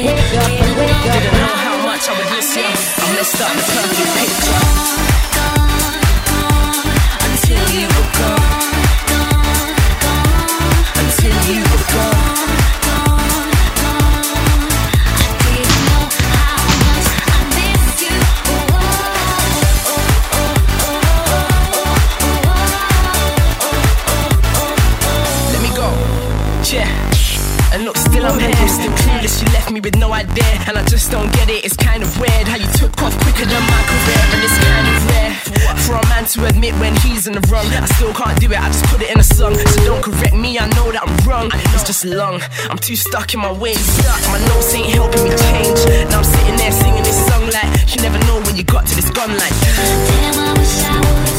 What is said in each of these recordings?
Wake and wake up. Didn't know how much I would miss you. I messed up the perfect picture. Too stuck in my ways. My notes ain't helping me change. Now I'm sitting there singing this song like you never know when you got to this gun like. Damn, I wish I would've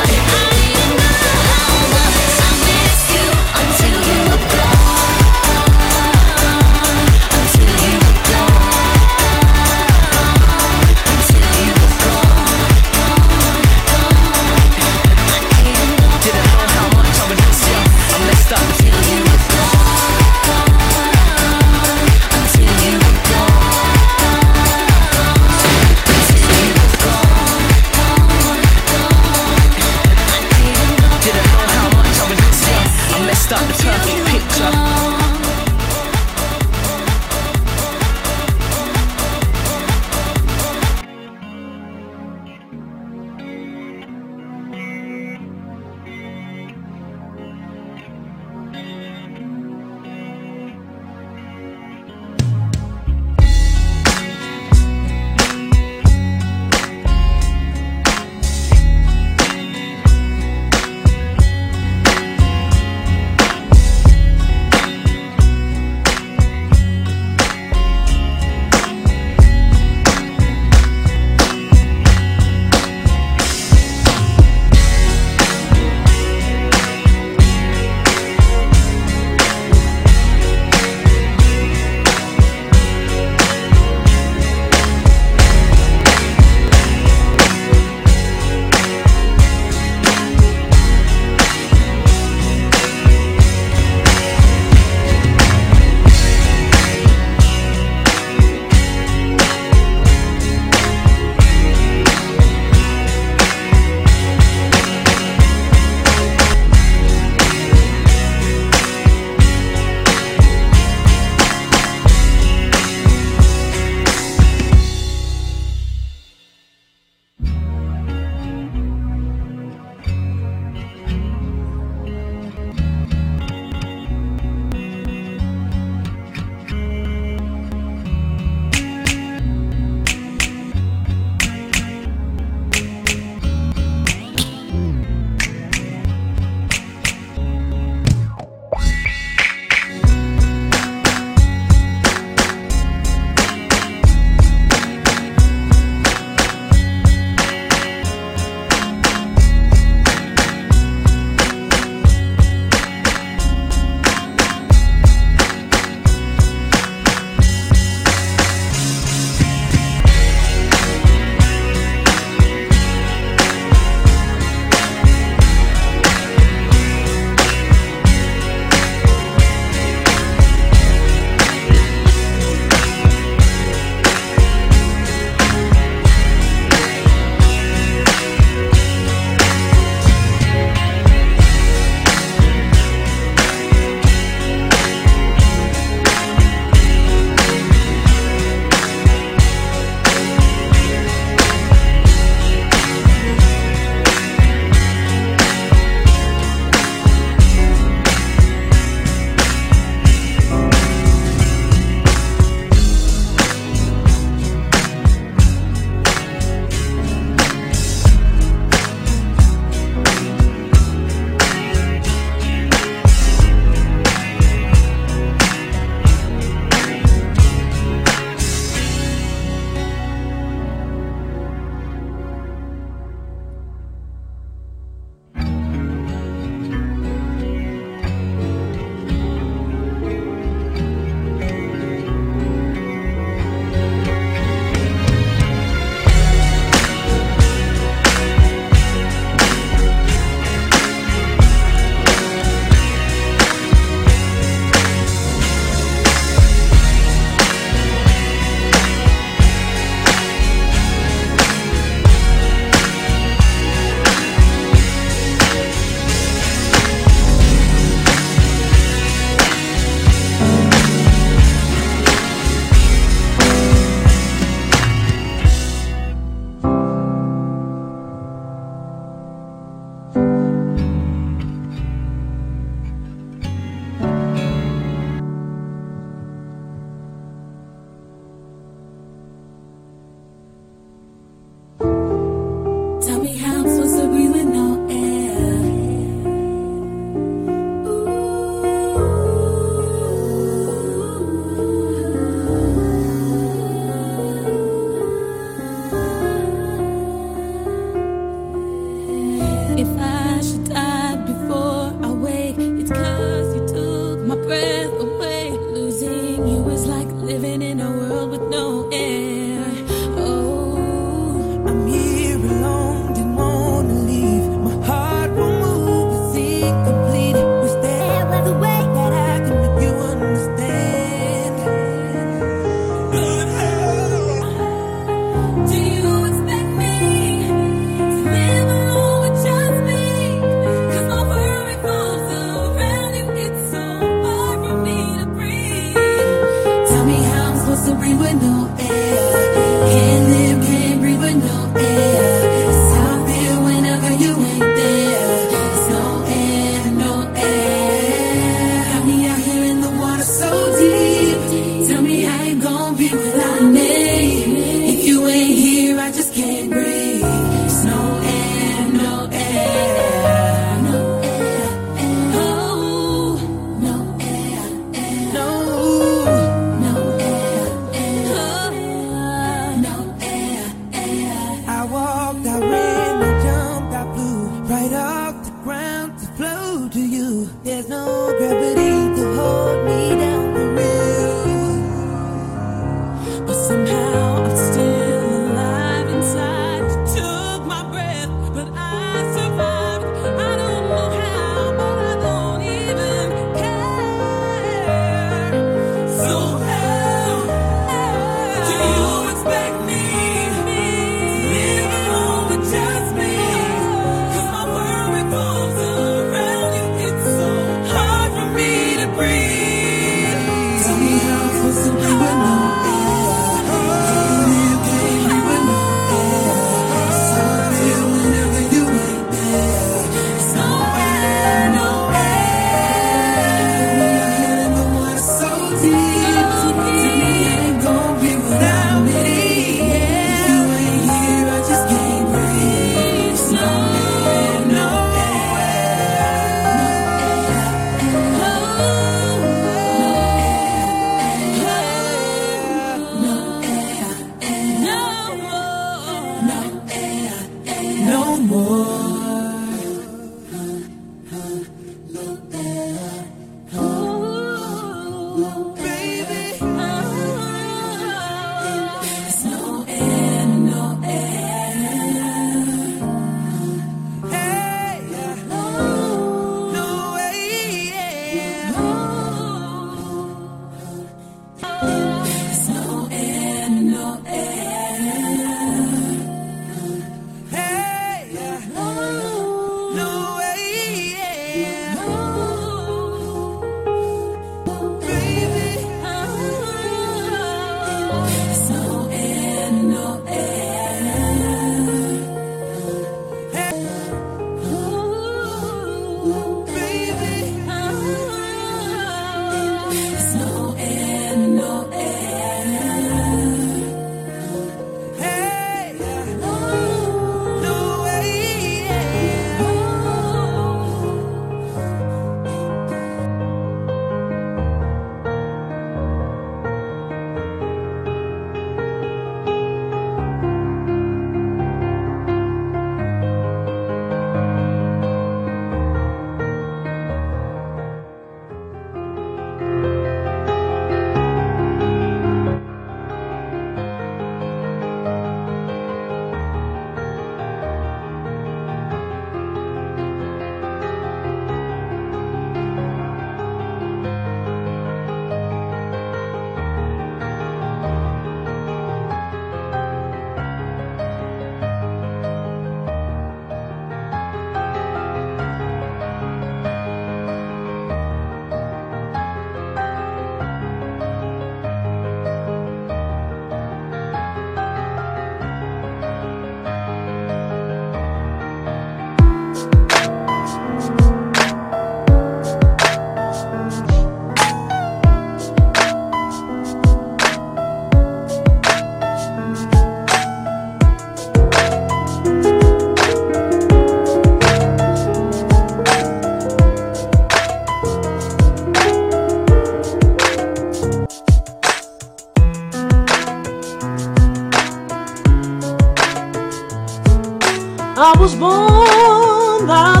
Going